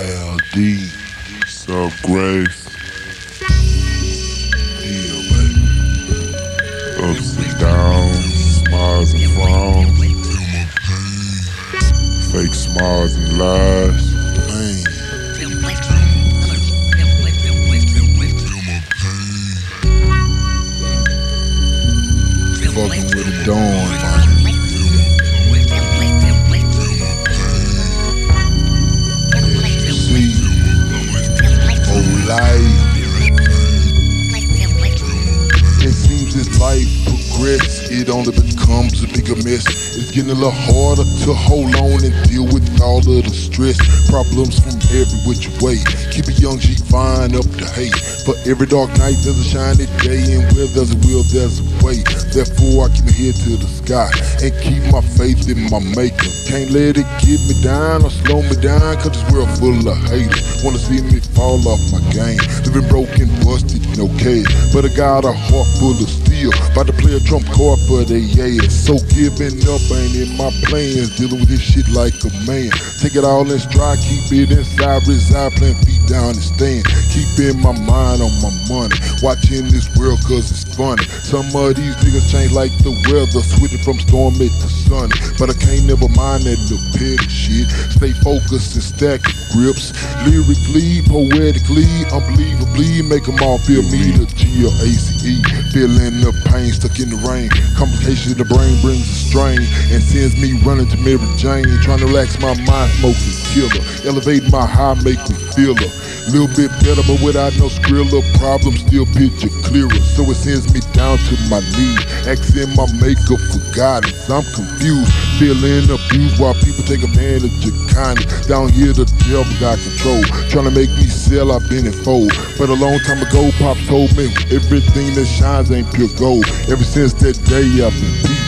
ALD, Sub Grace, Deal, baby. Ups and downs, smiles and frowns, fake smiles and lies. Pain. Fucking with a dawn, progress, it only becomes a bigger mess. It's getting a little harder to hold on and deal with all of the stress. Problems from every which way. Keep a young G fine up to hate. For every dark night, there's a shiny day, and where there's a will, there's a way. Therefore, I keep my head to the sky and keep my faith in my maker. Can't let it get me down or slow me down, cause this world full of haters. Wanna see me fall off my game. Living broken, busted, no cash. But I got a heart full of steel. About to play a trump card for the ass. So giving up ain't in my plans. Dealing with this shit like a man. Take it all in stride, keep it inside, reside, playing feet down and stand. Keeping my mind on my money. Watching this world cause it's funny. Some of these niggas change like the weather, switching from stormy to sunny. But I can't never mind that little petty shit. Stay focused and stack grips. Lyrically, poetically, unbelievably, make them all feel me the G-O-A-C-E. Feeling the pain stuck in the rain. Complications in the brain brings a strain and sends me running to Mary Jane. Trying to relax my mind, smoking killer. Elevate my high, make me feel a little bit better, but without no skrilla. Problem still picture clearer. So it sends me down to my knees. Asking my maker for guidance. I'm confused, feeling abused while people take advantage of kindness. Down here, the devil got control. Trying to make me sell, I've been in fold. But a long time ago, Pop told me everything that shines ain't pure gold. Ever since that day, I've been peeping.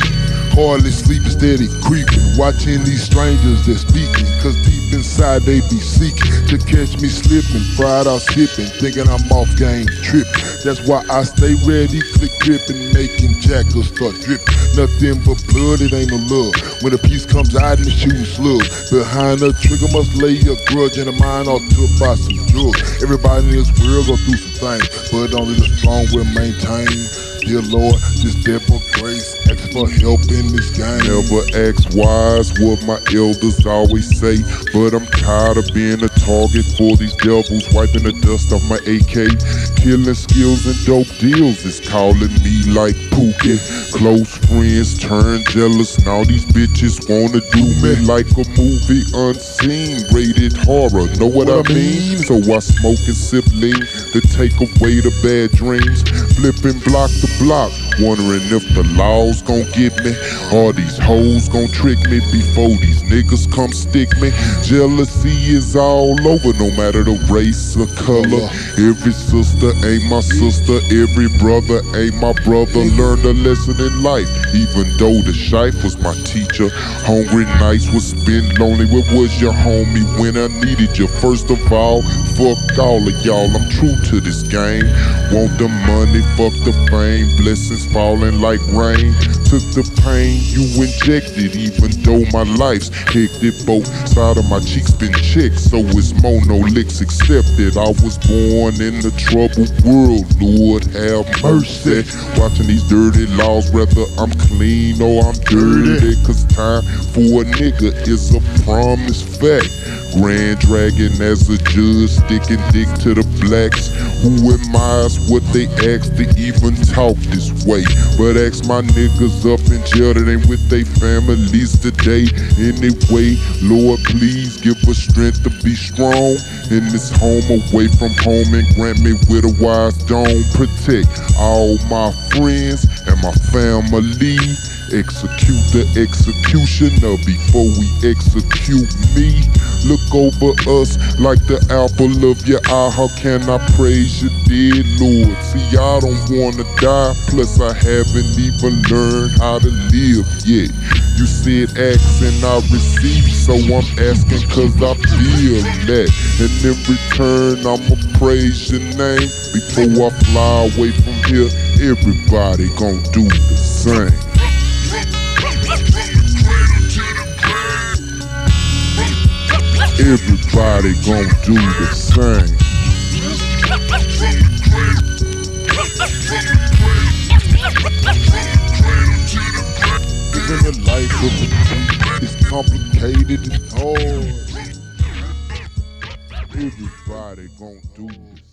Hardly sleeping, steady creeping. Watching these strangers that speaking. Cause deep inside they be seeking to catch me slipping. Fried out skipping, thinking I'm off game tripping. That's why I stay ready, click dripping, making jackals start dripping. Nothing but blood, it ain't no love. When a piece comes out and the shooting slug. Behind the trigger must lay a grudge and a mind all took by some drugs. Everybody in this world go through some things, but only the strong will maintain. Dear Lord, just there for grace, ask for help in this game. Never ask wise what my elders always say, but I'm tired of being a target for these devils, wiping the dust off my AK. Killing skills and dope deals is calling me like Pookie. Close friends turn jealous, now these bitches wanna do me like a movie unseen, rated horror. Know what, I mean? So I smoke and sip lean to take away the bad dreams. Flipping block to block, wondering if the law's gon' get me. Or these hoes gon' trick me before these niggas come stick me. Jealousy is all over, no matter the race or color. Every sister ain't my sister, every brother ain't my brother. Learned a lesson in life, even though the shife was my teacher. Hungry nights was spent lonely. Where was your homie when I needed you? First of all, fuck all of y'all. I'm true to this game. Want the money, fuck the fame. Blessings falling like rain. Took the pain you injected, even though my life's hectic. Both side of my cheeks been checked, so it's monolix accepted. I was born in the troubled world, Lord have mercy. Watching these dirty laws, whether I'm clean or I'm dirty. Cause time for a nigga is a promised fact. Grand Dragon as a judge, sticking dick to the blacks. Who admires what they ask to even talk this way? But ask my niggas up in jail that ain't with their families today. Anyway, Lord, please give us strength to be strong in this home away from home and grant me with a wise dome. Protect all my friends and my family. Execute the executioner before we execute me. Look over us like the apple of your eye. How can I praise you, dear Lord? See, I don't wanna die, plus I haven't even learned how to live yet. You said ask and I receive, so I'm asking cause I feel that. And in return, I'ma praise your name. Before I fly away from here, everybody gon' do the same. Every Everybody gon' do the same. Living a life of a is complicated and hard. Everybody gon' do the.